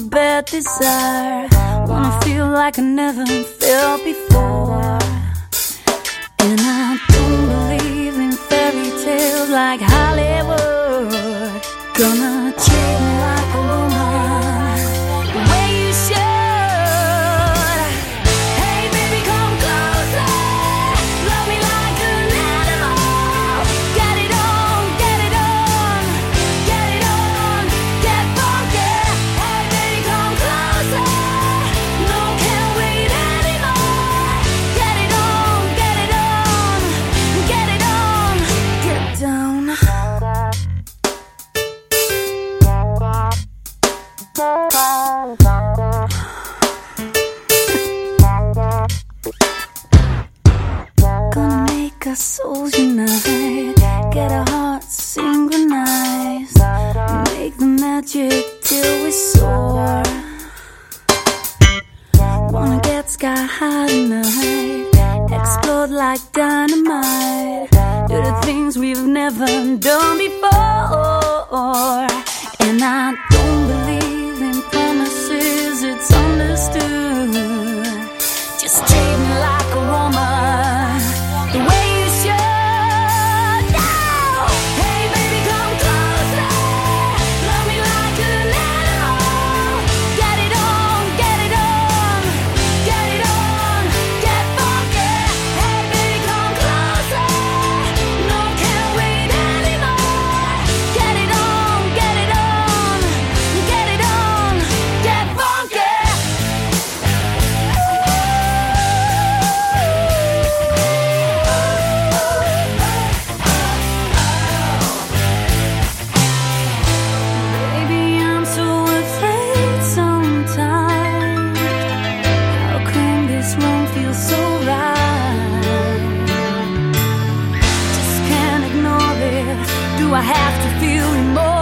desire. Wanna feel like I never felt before. And I don't believe in fairy tales like Hollywood. Gonna Our souls unite, get our hearts synchronized, make the magic till we soar. Wanna get sky high tonight, explode like dynamite, do the things we've never done before. And I don't believe in promises, it's understood. Come this won't feel so right? Just can't ignore it. Do I have to feel remorse?